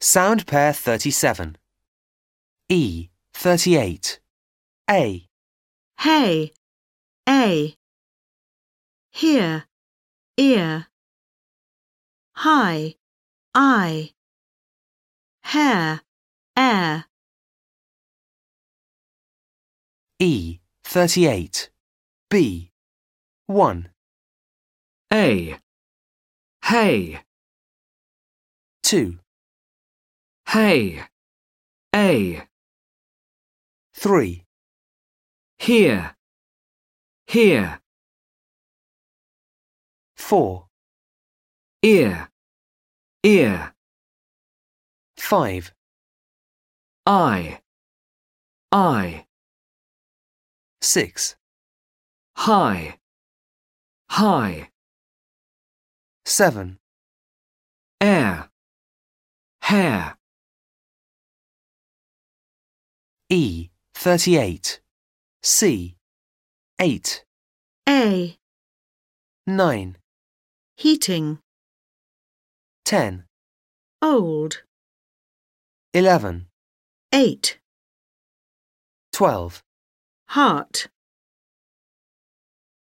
Sound pair 37. E. 38. A. Hey, A. Here, ear. High, I. Hair, air. E. 38. B. 1. A. Hey, 2. Hey, A. 3. Here, here, 4. ear, ear, 5. I, I, 6. high, high, 7. air, hair, E. 38. C. 8. A. 9. Heating. 10. Old. 11. Eight. 12. Heart.